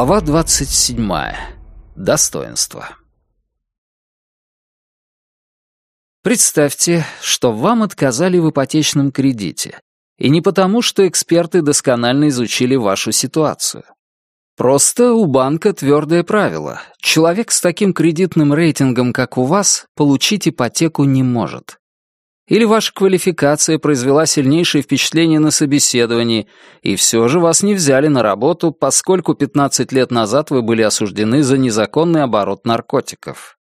Глава 27. Достоинство. Представьте, что вам отказали в ипотечном кредите. И не потому, что эксперты досконально изучили вашу ситуацию. Просто у банка твердое правило. Человек с таким кредитным рейтингом, как у вас, получить ипотеку не может. Или ваша квалификация произвела сильнейшее впечатление на собеседовании, и все же вас не взяли на работу, поскольку 15 лет назад вы были осуждены за незаконный оборот наркотиков.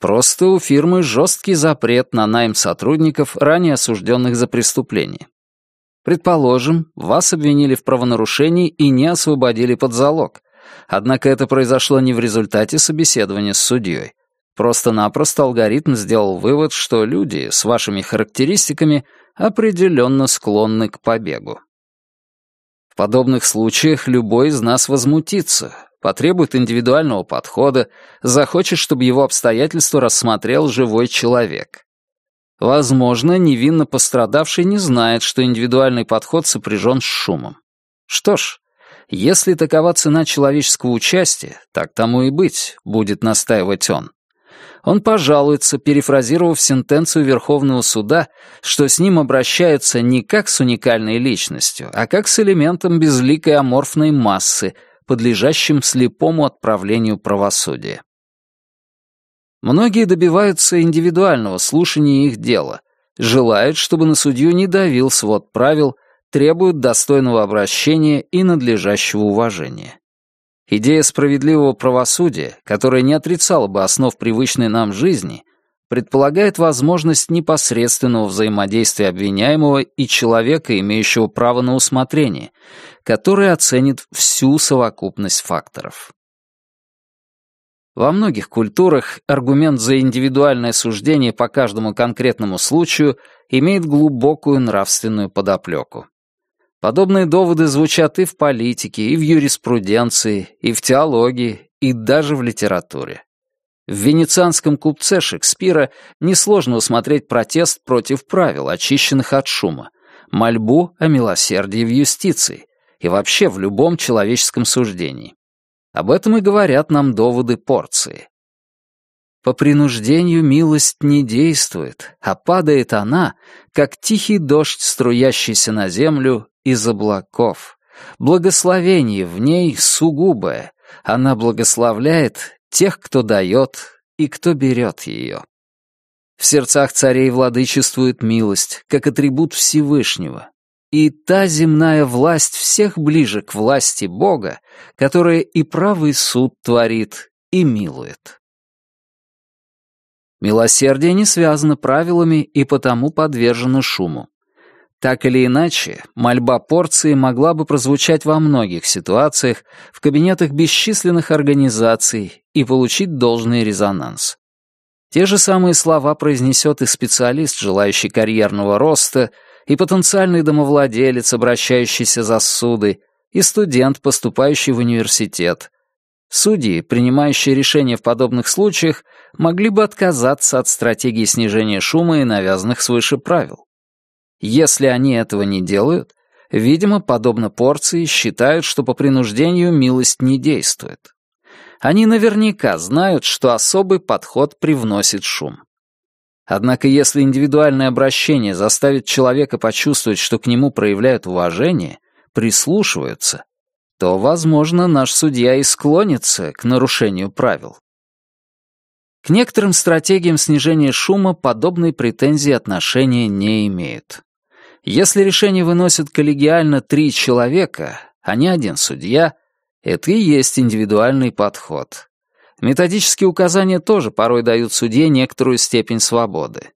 Просто у фирмы жесткий запрет на найм сотрудников, ранее осужденных за преступление. Предположим, вас обвинили в правонарушении и не освободили под залог. Однако это произошло не в результате собеседования с судьей. Просто-напросто алгоритм сделал вывод, что люди с вашими характеристиками определенно склонны к побегу. В подобных случаях любой из нас возмутится, потребует индивидуального подхода, захочет, чтобы его обстоятельства рассмотрел живой человек. Возможно, невинно пострадавший не знает, что индивидуальный подход сопряжен с шумом. Что ж, если такова цена человеческого участия, так тому и быть, будет настаивать он он пожалуется, перефразировав сентенцию Верховного суда, что с ним обращаются не как с уникальной личностью, а как с элементом безликой аморфной массы, подлежащим слепому отправлению правосудия. Многие добиваются индивидуального слушания их дела, желают, чтобы на судью не давил свод правил, требуют достойного обращения и надлежащего уважения. Идея справедливого правосудия, которая не отрицала бы основ привычной нам жизни, предполагает возможность непосредственного взаимодействия обвиняемого и человека, имеющего право на усмотрение, который оценит всю совокупность факторов. Во многих культурах аргумент за индивидуальное суждение по каждому конкретному случаю имеет глубокую нравственную подоплеку. Подобные доводы звучат и в политике, и в юриспруденции, и в теологии, и даже в литературе. В венецианском купце Шекспира несложно усмотреть протест против правил, очищенных от шума, мольбу о милосердии в юстиции и вообще в любом человеческом суждении. Об этом и говорят нам доводы порции. По принуждению милость не действует, а падает она, как тихий дождь, струящийся на землю из облаков. Благословение в ней сугубое. Она благословляет тех, кто дает и кто берет ее. В сердцах царей владычествует милость, как атрибут Всевышнего. И та земная власть всех ближе к власти Бога, которая и правый суд творит, и милует. Милосердие не связано правилами и потому подвержено шуму. Так или иначе, мольба порции могла бы прозвучать во многих ситуациях в кабинетах бесчисленных организаций и получить должный резонанс. Те же самые слова произнесет и специалист, желающий карьерного роста, и потенциальный домовладелец, обращающийся за суды, и студент, поступающий в университет. Судьи, принимающие решения в подобных случаях, могли бы отказаться от стратегии снижения шума и навязанных свыше правил. Если они этого не делают, видимо, подобно порции, считают, что по принуждению милость не действует. Они наверняка знают, что особый подход привносит шум. Однако если индивидуальное обращение заставит человека почувствовать, что к нему проявляют уважение, прислушиваются, то, возможно, наш судья и склонится к нарушению правил. К некоторым стратегиям снижения шума подобные претензии отношения не имеют. Если решение выносят коллегиально три человека, а не один судья, это и есть индивидуальный подход. Методические указания тоже порой дают судье некоторую степень свободы.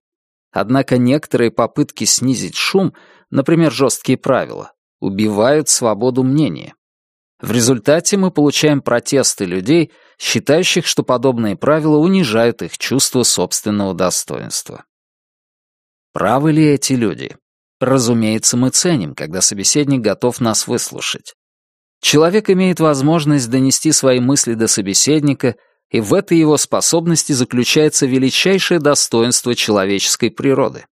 Однако некоторые попытки снизить шум, например, жесткие правила, убивают свободу мнения. В результате мы получаем протесты людей, считающих, что подобные правила унижают их чувство собственного достоинства. Правы ли эти люди? Разумеется, мы ценим, когда собеседник готов нас выслушать. Человек имеет возможность донести свои мысли до собеседника, и в этой его способности заключается величайшее достоинство человеческой природы.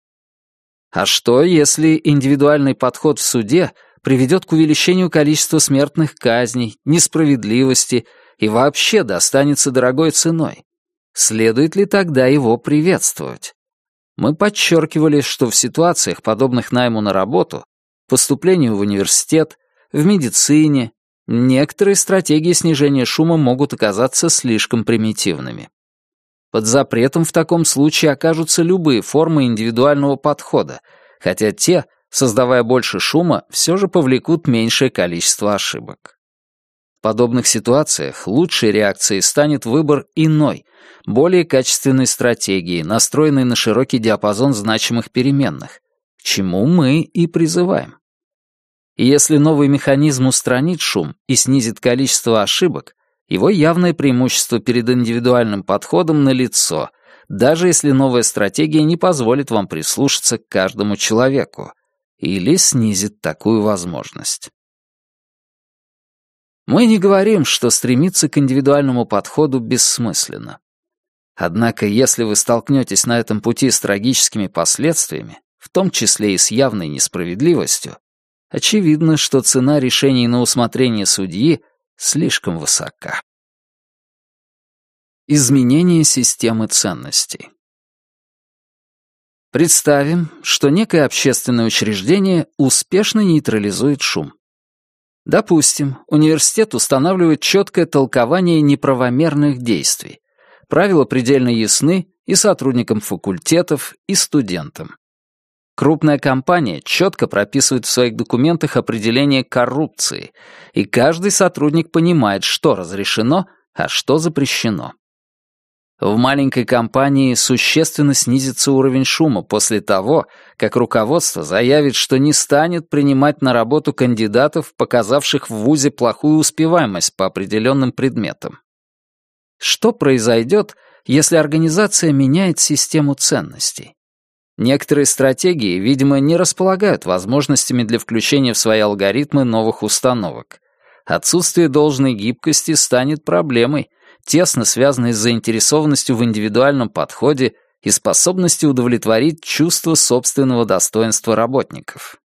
А что, если индивидуальный подход в суде приведет к увеличению количества смертных казней, несправедливости и вообще достанется дорогой ценой. Следует ли тогда его приветствовать? Мы подчеркивали, что в ситуациях, подобных найму на работу, поступлению в университет, в медицине, некоторые стратегии снижения шума могут оказаться слишком примитивными. Под запретом в таком случае окажутся любые формы индивидуального подхода, хотя те, создавая больше шума, все же повлекут меньшее количество ошибок. Подобных ситуациях лучшей реакцией станет выбор иной, более качественной стратегии, настроенной на широкий диапазон значимых переменных, к чему мы и призываем. Если новый механизм устранит шум и снизит количество ошибок, его явное преимущество перед индивидуальным подходом налицо, даже если новая стратегия не позволит вам прислушаться к каждому человеку или снизит такую возможность. Мы не говорим, что стремиться к индивидуальному подходу бессмысленно. Однако, если вы столкнетесь на этом пути с трагическими последствиями, в том числе и с явной несправедливостью, очевидно, что цена решений на усмотрение судьи слишком высока. Изменение системы ценностей. Представим, что некое общественное учреждение успешно нейтрализует шум. Допустим, университет устанавливает четкое толкование неправомерных действий. Правила предельно ясны и сотрудникам факультетов, и студентам. Крупная компания четко прописывает в своих документах определение коррупции, и каждый сотрудник понимает, что разрешено, а что запрещено. В маленькой компании существенно снизится уровень шума после того, как руководство заявит, что не станет принимать на работу кандидатов, показавших в ВУЗе плохую успеваемость по определенным предметам. Что произойдет, если организация меняет систему ценностей? Некоторые стратегии, видимо, не располагают возможностями для включения в свои алгоритмы новых установок. Отсутствие должной гибкости станет проблемой, тесно связанной с заинтересованностью в индивидуальном подходе и способностью удовлетворить чувство собственного достоинства работников.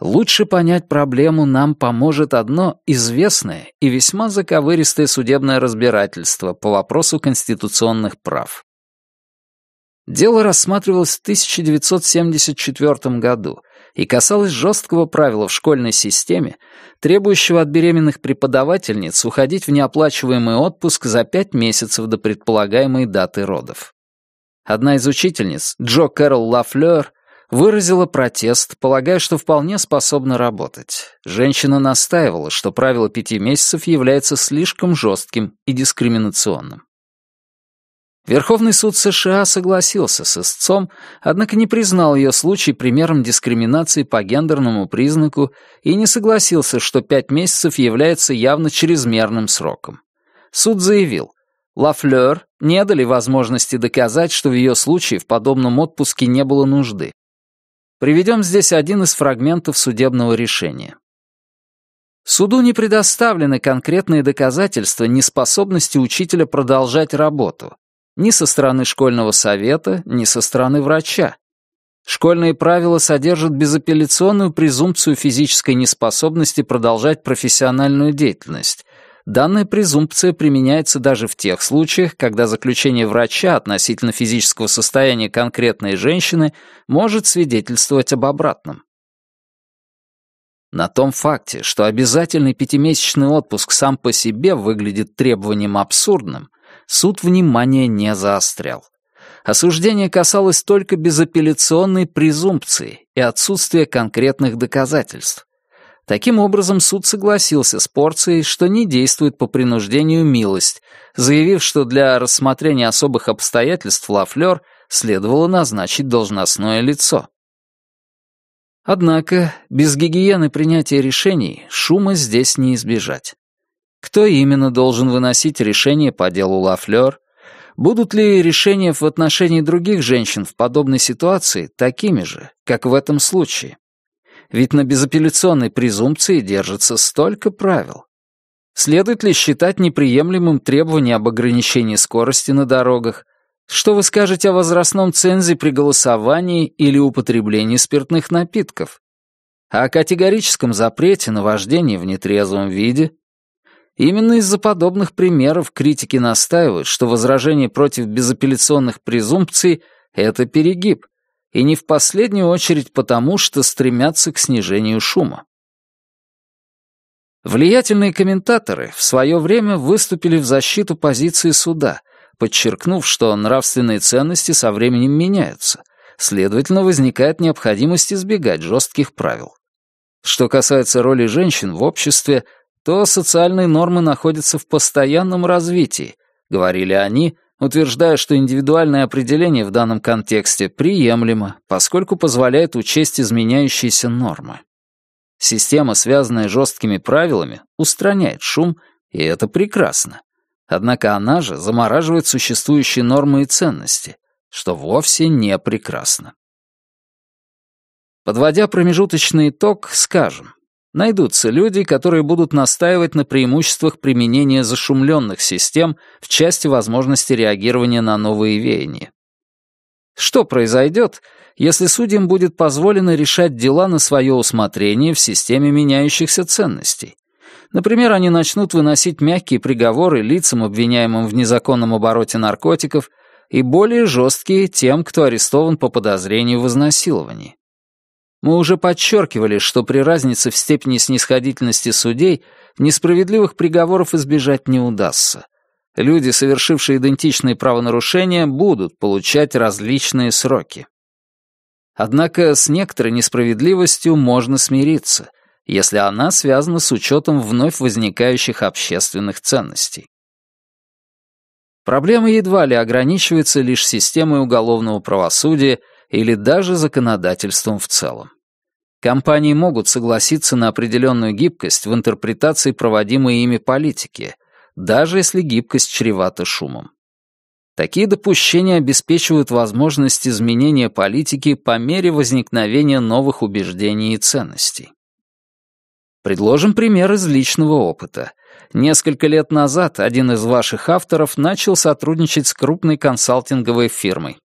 Лучше понять проблему нам поможет одно известное и весьма заковыристое судебное разбирательство по вопросу конституционных прав. Дело рассматривалось в 1974 году и касалось жесткого правила в школьной системе, требующего от беременных преподавательниц уходить в неоплачиваемый отпуск за пять месяцев до предполагаемой даты родов. Одна из учительниц, Джо Кэрол Лафлёр, выразила протест, полагая, что вполне способна работать. Женщина настаивала, что правило пяти месяцев является слишком жестким и дискриминационным. Верховный суд США согласился с истцом, однако не признал ее случай примером дискриминации по гендерному признаку и не согласился, что пять месяцев является явно чрезмерным сроком. Суд заявил, Лафлёр не дали возможности доказать, что в ее случае в подобном отпуске не было нужды. Приведем здесь один из фрагментов судебного решения. Суду не предоставлены конкретные доказательства неспособности учителя продолжать работу, ни со стороны школьного совета, ни со стороны врача. Школьные правила содержат безапелляционную презумпцию физической неспособности продолжать профессиональную деятельность. Данная презумпция применяется даже в тех случаях, когда заключение врача относительно физического состояния конкретной женщины может свидетельствовать об обратном. На том факте, что обязательный пятимесячный отпуск сам по себе выглядит требованием абсурдным, суд внимания не заострял. Осуждение касалось только безапелляционной презумпции и отсутствия конкретных доказательств. Таким образом, суд согласился с порцией, что не действует по принуждению милость, заявив, что для рассмотрения особых обстоятельств Лафлёр следовало назначить должностное лицо. Однако, без гигиены принятия решений шума здесь не избежать. Кто именно должен выносить решение по делу Лафлёр? Будут ли решения в отношении других женщин в подобной ситуации такими же, как в этом случае? Ведь на безапелляционной презумпции держится столько правил. Следует ли считать неприемлемым требование об ограничении скорости на дорогах? Что вы скажете о возрастном цензе при голосовании или употреблении спиртных напитков? о категорическом запрете на вождение в нетрезвом виде. Именно из-за подобных примеров критики настаивают, что возражение против безапелляционных презумпций — это перегиб, и не в последнюю очередь потому, что стремятся к снижению шума. Влиятельные комментаторы в свое время выступили в защиту позиции суда, подчеркнув, что нравственные ценности со временем меняются, следовательно, возникает необходимость избегать жестких правил. Что касается роли женщин в обществе, то социальные нормы находятся в постоянном развитии, говорили они, утверждая, что индивидуальное определение в данном контексте приемлемо, поскольку позволяет учесть изменяющиеся нормы. Система, связанная жесткими правилами, устраняет шум, и это прекрасно. Однако она же замораживает существующие нормы и ценности, что вовсе не прекрасно. Подводя промежуточный итог, скажем, найдутся люди, которые будут настаивать на преимуществах применения зашумленных систем в части возможности реагирования на новые веяния. Что произойдет, если судьям будет позволено решать дела на свое усмотрение в системе меняющихся ценностей? Например, они начнут выносить мягкие приговоры лицам, обвиняемым в незаконном обороте наркотиков, и более жесткие тем, кто арестован по подозрению в изнасиловании. Мы уже подчеркивали, что при разнице в степени снисходительности судей несправедливых приговоров избежать не удастся. Люди, совершившие идентичные правонарушения, будут получать различные сроки. Однако с некоторой несправедливостью можно смириться, если она связана с учетом вновь возникающих общественных ценностей. Проблема едва ли ограничивается лишь системой уголовного правосудия или даже законодательством в целом. Компании могут согласиться на определенную гибкость в интерпретации проводимой ими политики, даже если гибкость чревата шумом. Такие допущения обеспечивают возможность изменения политики по мере возникновения новых убеждений и ценностей. Предложим пример из личного опыта. Несколько лет назад один из ваших авторов начал сотрудничать с крупной консалтинговой фирмой.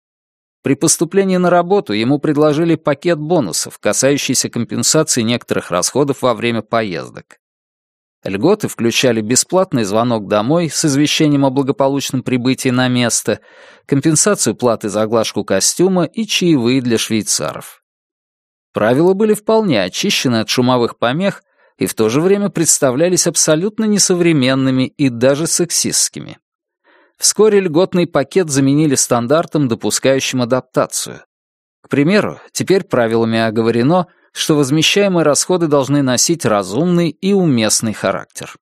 При поступлении на работу ему предложили пакет бонусов, касающийся компенсации некоторых расходов во время поездок. Льготы включали бесплатный звонок домой с извещением о благополучном прибытии на место, компенсацию платы за оглажку костюма и чаевые для швейцаров. Правила были вполне очищены от шумовых помех и в то же время представлялись абсолютно несовременными и даже сексистскими. Вскоре льготный пакет заменили стандартом, допускающим адаптацию. К примеру, теперь правилами оговорено, что возмещаемые расходы должны носить разумный и уместный характер.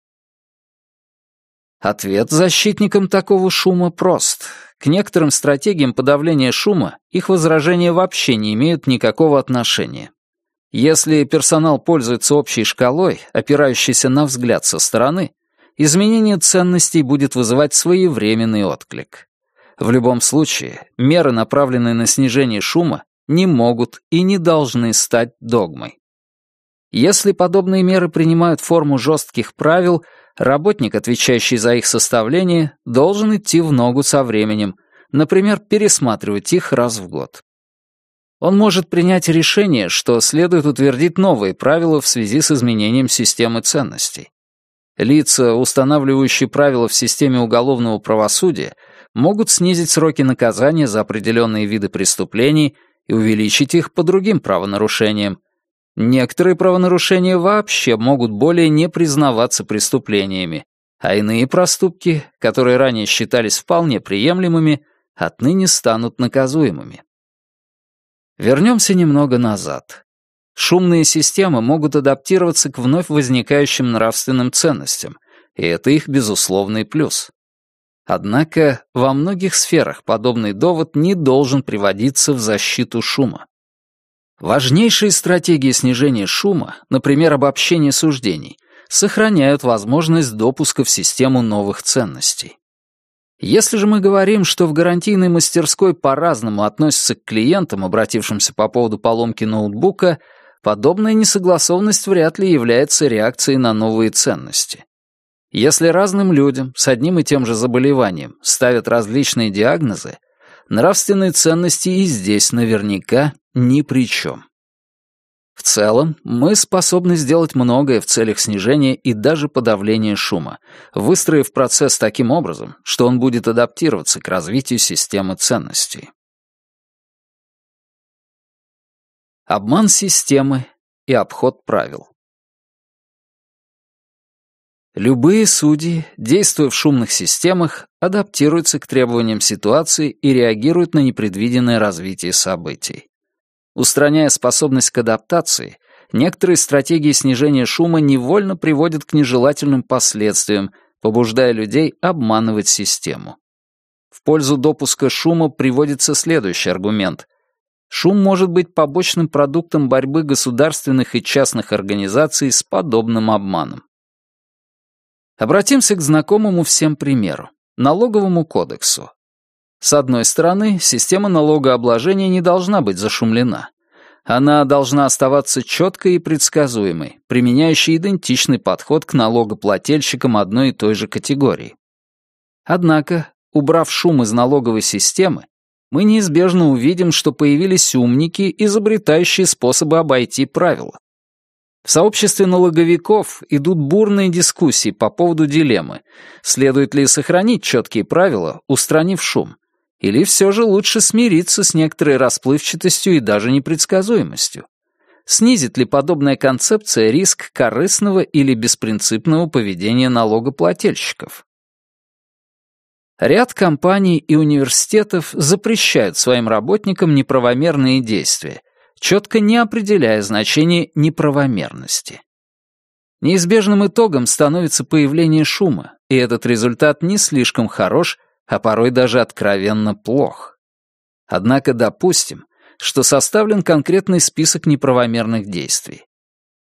Ответ защитникам такого шума прост. К некоторым стратегиям подавления шума их возражения вообще не имеют никакого отношения. Если персонал пользуется общей шкалой, опирающейся на взгляд со стороны, изменение ценностей будет вызывать своевременный отклик. В любом случае, меры, направленные на снижение шума, не могут и не должны стать догмой. Если подобные меры принимают форму жестких правил, работник, отвечающий за их составление, должен идти в ногу со временем, например, пересматривать их раз в год. Он может принять решение, что следует утвердить новые правила в связи с изменением системы ценностей. Лица, устанавливающие правила в системе уголовного правосудия, могут снизить сроки наказания за определенные виды преступлений и увеличить их по другим правонарушениям. Некоторые правонарушения вообще могут более не признаваться преступлениями, а иные проступки, которые ранее считались вполне приемлемыми, отныне станут наказуемыми. Вернемся немного назад. Шумные системы могут адаптироваться к вновь возникающим нравственным ценностям, и это их безусловный плюс. Однако во многих сферах подобный довод не должен приводиться в защиту шума. Важнейшие стратегии снижения шума, например, обобщение суждений, сохраняют возможность допуска в систему новых ценностей. Если же мы говорим, что в гарантийной мастерской по-разному относятся к клиентам, обратившимся по поводу поломки ноутбука, подобная несогласованность вряд ли является реакцией на новые ценности. Если разным людям с одним и тем же заболеванием ставят различные диагнозы, нравственные ценности и здесь наверняка ни при чем. В целом, мы способны сделать многое в целях снижения и даже подавления шума, выстроив процесс таким образом, что он будет адаптироваться к развитию системы ценностей. Обман системы и обход правил. Любые судьи, действуя в шумных системах, адаптируются к требованиям ситуации и реагируют на непредвиденное развитие событий. Устраняя способность к адаптации, некоторые стратегии снижения шума невольно приводят к нежелательным последствиям, побуждая людей обманывать систему. В пользу допуска шума приводится следующий аргумент. Шум может быть побочным продуктом борьбы государственных и частных организаций с подобным обманом. Обратимся к знакомому всем примеру — налоговому кодексу. С одной стороны, система налогообложения не должна быть зашумлена. Она должна оставаться четкой и предсказуемой, применяющей идентичный подход к налогоплательщикам одной и той же категории. Однако, убрав шум из налоговой системы, мы неизбежно увидим, что появились умники, изобретающие способы обойти правила. В сообществе налоговиков идут бурные дискуссии по поводу дилеммы, следует ли сохранить четкие правила, устранив шум, или все же лучше смириться с некоторой расплывчатостью и даже непредсказуемостью? Снизит ли подобная концепция риск корыстного или беспринципного поведения налогоплательщиков? Ряд компаний и университетов запрещают своим работникам неправомерные действия, четко не определяя значение неправомерности. Неизбежным итогом становится появление шума, и этот результат не слишком хорош а порой даже откровенно плох. Однако допустим, что составлен конкретный список неправомерных действий.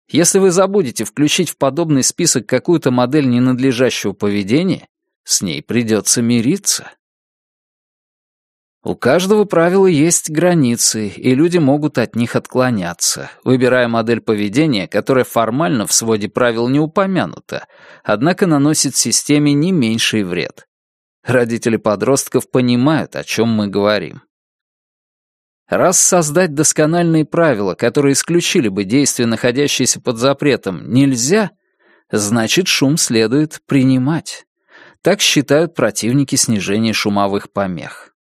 Если вы забудете включить в подобный список какую-то модель ненадлежащего поведения, с ней придется мириться. У каждого правила есть границы, и люди могут от них отклоняться, выбирая модель поведения, которая формально в своде правил не упомянута, однако наносит системе не меньший вред. Родители подростков понимают, о чем мы говорим. Раз создать доскональные правила, которые исключили бы действия, находящиеся под запретом, нельзя, значит, шум следует принимать. Так считают противники снижения шумовых помех.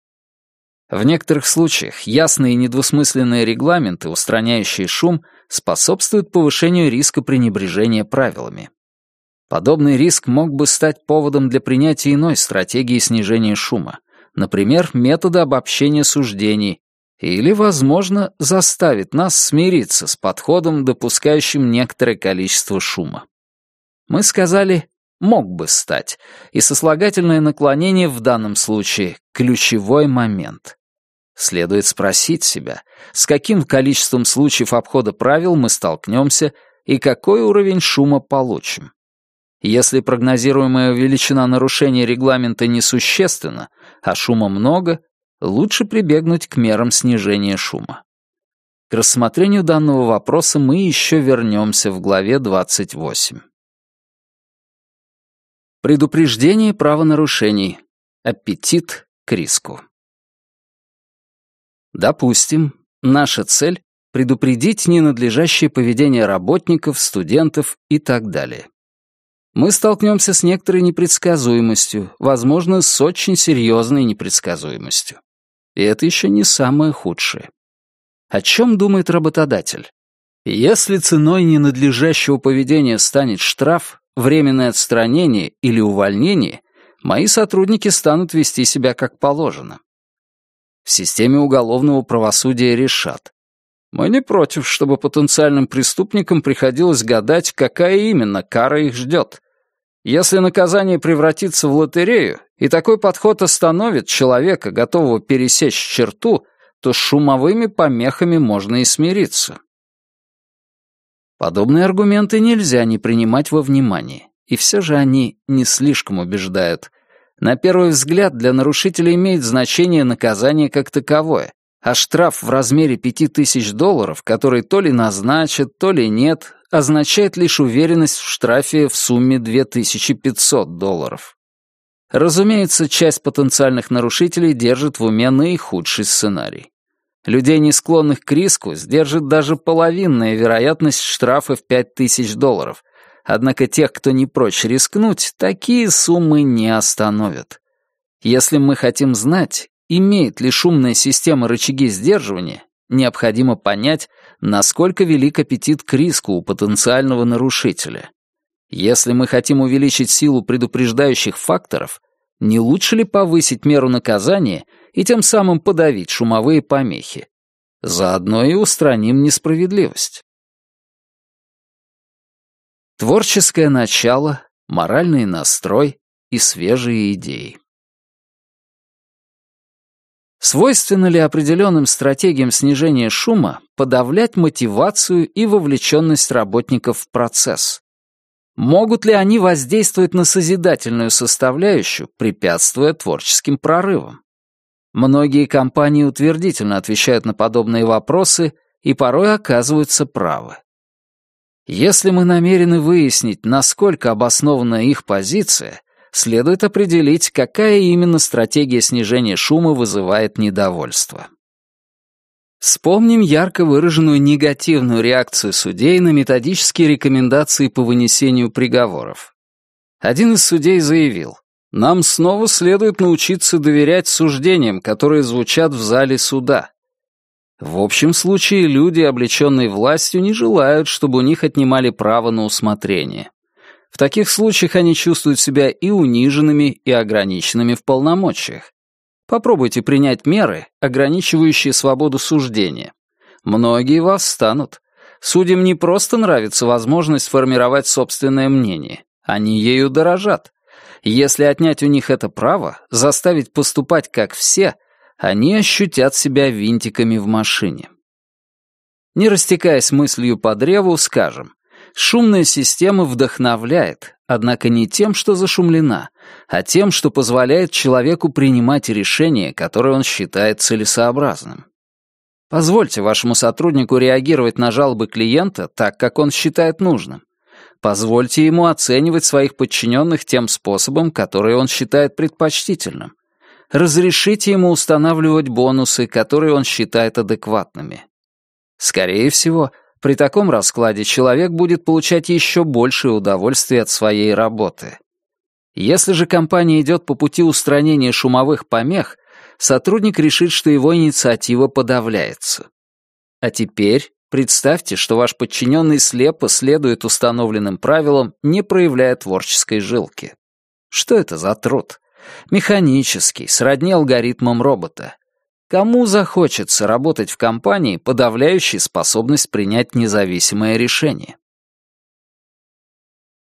В некоторых случаях ясные и недвусмысленные регламенты, устраняющие шум, способствуют повышению риска пренебрежения правилами. Подобный риск мог бы стать поводом для принятия иной стратегии снижения шума, например, метода обобщения суждений, или, возможно, заставит нас смириться с подходом, допускающим некоторое количество шума. Мы сказали «мог бы стать», и сослагательное наклонение в данном случае — ключевой момент. Следует спросить себя, с каким количеством случаев обхода правил мы столкнемся и какой уровень шума получим. Если прогнозируемая величина нарушения регламента несущественна, а шума много, лучше прибегнуть к мерам снижения шума. К рассмотрению данного вопроса мы еще вернемся в главе 28. Предупреждение правонарушений. Аппетит к риску. Допустим, наша цель — предупредить ненадлежащее поведение работников, студентов и так далее мы столкнемся с некоторой непредсказуемостью, возможно, с очень серьезной непредсказуемостью. И это еще не самое худшее. О чем думает работодатель? Если ценой ненадлежащего поведения станет штраф, временное отстранение или увольнение, мои сотрудники станут вести себя как положено. В системе уголовного правосудия решат. Мы не против, чтобы потенциальным преступникам приходилось гадать, какая именно кара их ждет, если наказание превратится в лотерею, и такой подход остановит человека, готового пересечь черту, то с шумовыми помехами можно и смириться. Подобные аргументы нельзя не принимать во внимание, и все же они не слишком убеждают. На первый взгляд для нарушителя имеет значение наказание как таковое, а штраф в размере 5000 долларов, который то ли назначат, то ли нет, означает лишь уверенность в штрафе в сумме 2500 долларов. Разумеется, часть потенциальных нарушителей держит в уме наихудший сценарий. Людей, не склонных к риску, сдержит даже половинная вероятность штрафа в 5000 долларов. Однако тех, кто не прочь рискнуть, такие суммы не остановят. Если мы хотим знать, имеет ли шумная система рычаги сдерживания, необходимо понять, насколько велик аппетит к риску у потенциального нарушителя. Если мы хотим увеличить силу предупреждающих факторов, не лучше ли повысить меру наказания и тем самым подавить шумовые помехи? Заодно и устраним несправедливость. Творческое начало, моральный настрой и свежие идеи. Свойственно ли определенным стратегиям снижения шума подавлять мотивацию и вовлеченность работников в процесс? Могут ли они воздействовать на созидательную составляющую, препятствуя творческим прорывам? Многие компании утвердительно отвечают на подобные вопросы и порой оказываются правы. Если мы намерены выяснить, насколько обоснована их позиция, следует определить, какая именно стратегия снижения шума вызывает недовольство. Вспомним ярко выраженную негативную реакцию судей на методические рекомендации по вынесению приговоров. Один из судей заявил, «Нам снова следует научиться доверять суждениям, которые звучат в зале суда. В общем случае люди, облеченные властью, не желают, чтобы у них отнимали право на усмотрение. В таких случаях они чувствуют себя и униженными, и ограниченными в полномочиях. Попробуйте принять меры, ограничивающие свободу суждения. Многие восстанут. Судьям не просто нравится возможность формировать собственное мнение. Они ею дорожат. Если отнять у них это право, заставить поступать как все, они ощутят себя винтиками в машине. Не растекаясь мыслью по древу, скажем, шумная система вдохновляет, однако не тем, что зашумлена, а тем, что позволяет человеку принимать решения, которые он считает целесообразным. Позвольте вашему сотруднику реагировать на жалобы клиента так, как он считает нужным. Позвольте ему оценивать своих подчиненных тем способом, который он считает предпочтительным. Разрешите ему устанавливать бонусы, которые он считает адекватными. Скорее всего, при таком раскладе человек будет получать еще большее удовольствие от своей работы. Если же компания идет по пути устранения шумовых помех, сотрудник решит, что его инициатива подавляется. А теперь представьте, что ваш подчиненный слепо следует установленным правилам, не проявляя творческой жилки. Что это за труд? Механический, сродни алгоритмам робота. Кому захочется работать в компании, подавляющей способность принять независимое решение?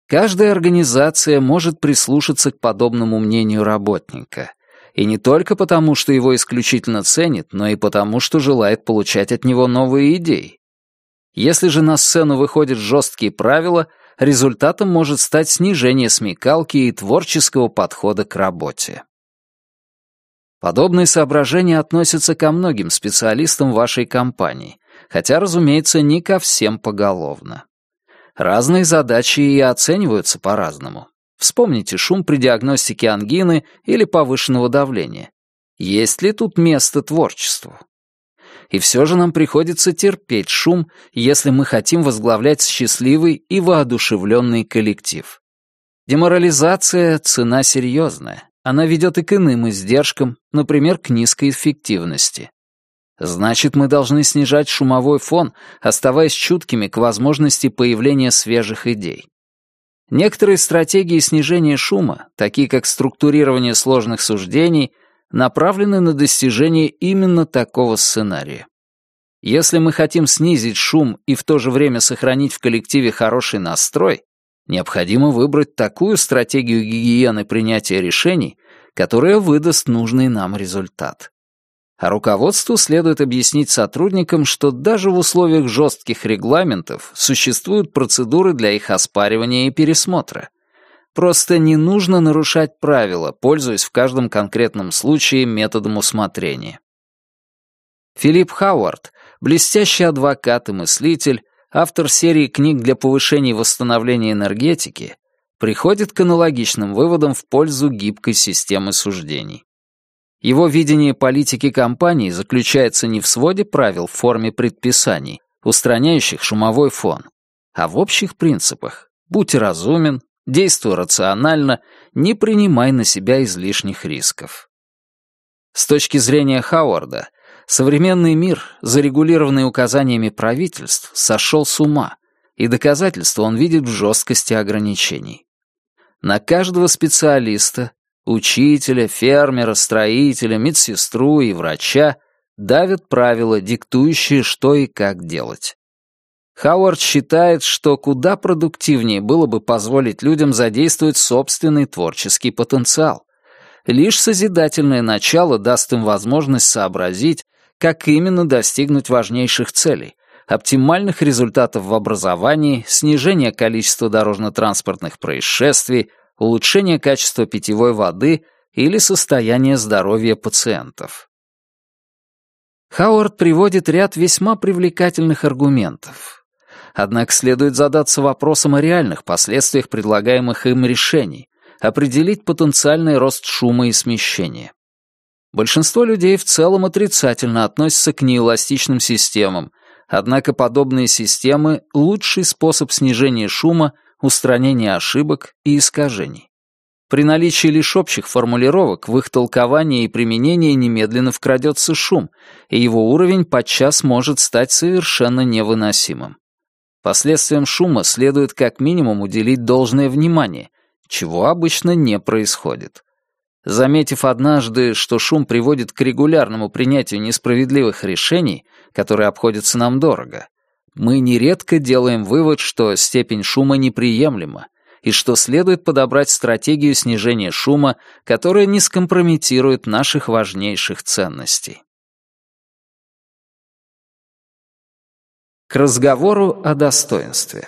Каждая организация может прислушаться к подобному мнению работника. И не только потому, что его исключительно ценит, но и потому, что желает получать от него новые идеи. Если же на сцену выходят жесткие правила, результатом может стать снижение смекалки и творческого подхода к работе. Подобные соображения относятся ко многим специалистам вашей компании, хотя, разумеется, не ко всем поголовно. Разные задачи и оцениваются по-разному. Вспомните шум при диагностике ангины или повышенного давления. Есть ли тут место творчеству? И все же нам приходится терпеть шум, если мы хотим возглавлять счастливый и воодушевленный коллектив. Деморализация — цена серьезная она ведет и к иным издержкам, например, к низкой эффективности. Значит, мы должны снижать шумовой фон, оставаясь чуткими к возможности появления свежих идей. Некоторые стратегии снижения шума, такие как структурирование сложных суждений, направлены на достижение именно такого сценария. Если мы хотим снизить шум и в то же время сохранить в коллективе хороший настрой, Необходимо выбрать такую стратегию гигиены принятия решений, которая выдаст нужный нам результат. А руководству следует объяснить сотрудникам, что даже в условиях жестких регламентов существуют процедуры для их оспаривания и пересмотра. Просто не нужно нарушать правила, пользуясь в каждом конкретном случае методом усмотрения. Филипп Хауард, блестящий адвокат и мыслитель, автор серии книг для повышения и восстановления энергетики, приходит к аналогичным выводам в пользу гибкой системы суждений. Его видение политики компании заключается не в своде правил в форме предписаний, устраняющих шумовой фон, а в общих принципах. Будь разумен, действуй рационально, не принимай на себя излишних рисков. С точки зрения Хауарда, современный мир, зарегулированный указаниями правительств, сошел с ума, и доказательства он видит в жесткости ограничений. На каждого специалиста, учителя, фермера, строителя, медсестру и врача давят правила, диктующие, что и как делать. Хауард считает, что куда продуктивнее было бы позволить людям задействовать собственный творческий потенциал. Лишь созидательное начало даст им возможность сообразить, как именно достигнуть важнейших целей — оптимальных результатов в образовании, снижения количества дорожно-транспортных происшествий, улучшения качества питьевой воды или состояния здоровья пациентов. Хауард приводит ряд весьма привлекательных аргументов. Однако следует задаться вопросом о реальных последствиях предлагаемых им решений, определить потенциальный рост шума и смещения. Большинство людей в целом отрицательно относятся к неэластичным системам, однако подобные системы — лучший способ снижения шума, устранения ошибок и искажений. При наличии лишь общих формулировок в их толковании и применении немедленно вкрадется шум, и его уровень подчас может стать совершенно невыносимым. Последствиям шума следует как минимум уделить должное внимание, чего обычно не происходит. Заметив однажды, что шум приводит к регулярному принятию несправедливых решений, которые обходятся нам дорого, мы нередко делаем вывод, что степень шума неприемлема, и что следует подобрать стратегию снижения шума, которая не скомпрометирует наших важнейших ценностей. К разговору о достоинстве.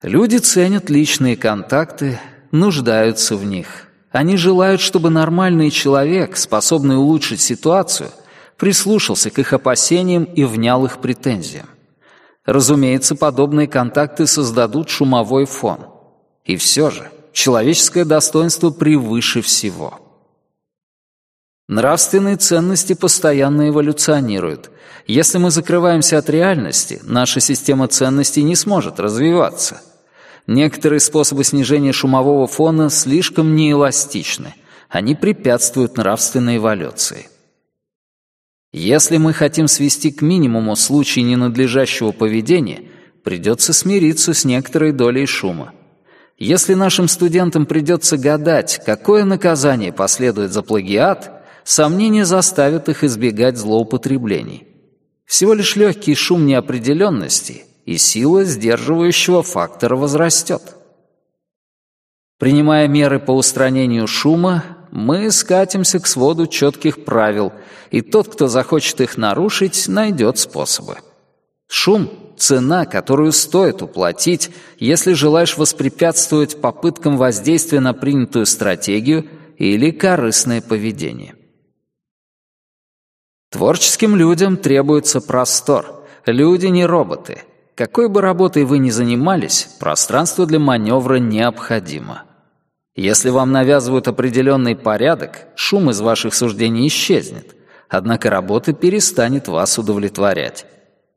Люди ценят личные контакты, нуждаются в них. Они желают, чтобы нормальный человек, способный улучшить ситуацию, прислушался к их опасениям и внял их претензиям. Разумеется, подобные контакты создадут шумовой фон. И все же, человеческое достоинство превыше всего. Нравственные ценности постоянно эволюционируют. Если мы закрываемся от реальности, наша система ценностей не сможет развиваться. Некоторые способы снижения шумового фона слишком неэластичны. Они препятствуют нравственной эволюции. Если мы хотим свести к минимуму случаи ненадлежащего поведения, придется смириться с некоторой долей шума. Если нашим студентам придется гадать, какое наказание последует за плагиат – сомнения заставят их избегать злоупотреблений. Всего лишь легкий шум неопределенности, и сила сдерживающего фактора возрастет. Принимая меры по устранению шума, мы скатимся к своду четких правил, и тот, кто захочет их нарушить, найдет способы. Шум — цена, которую стоит уплатить, если желаешь воспрепятствовать попыткам воздействия на принятую стратегию или корыстное поведение. Творческим людям требуется простор. Люди не роботы. Какой бы работой вы ни занимались, пространство для маневра необходимо. Если вам навязывают определенный порядок, шум из ваших суждений исчезнет, однако работа перестанет вас удовлетворять.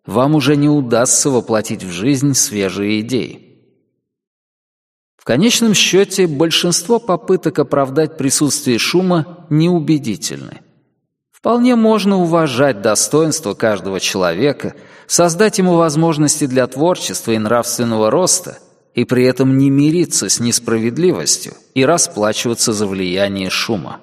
Вам уже не удастся воплотить в жизнь свежие идеи. В конечном счете, большинство попыток оправдать присутствие шума неубедительны. Вполне можно уважать достоинство каждого человека, создать ему возможности для творчества и нравственного роста, и при этом не мириться с несправедливостью и расплачиваться за влияние шума.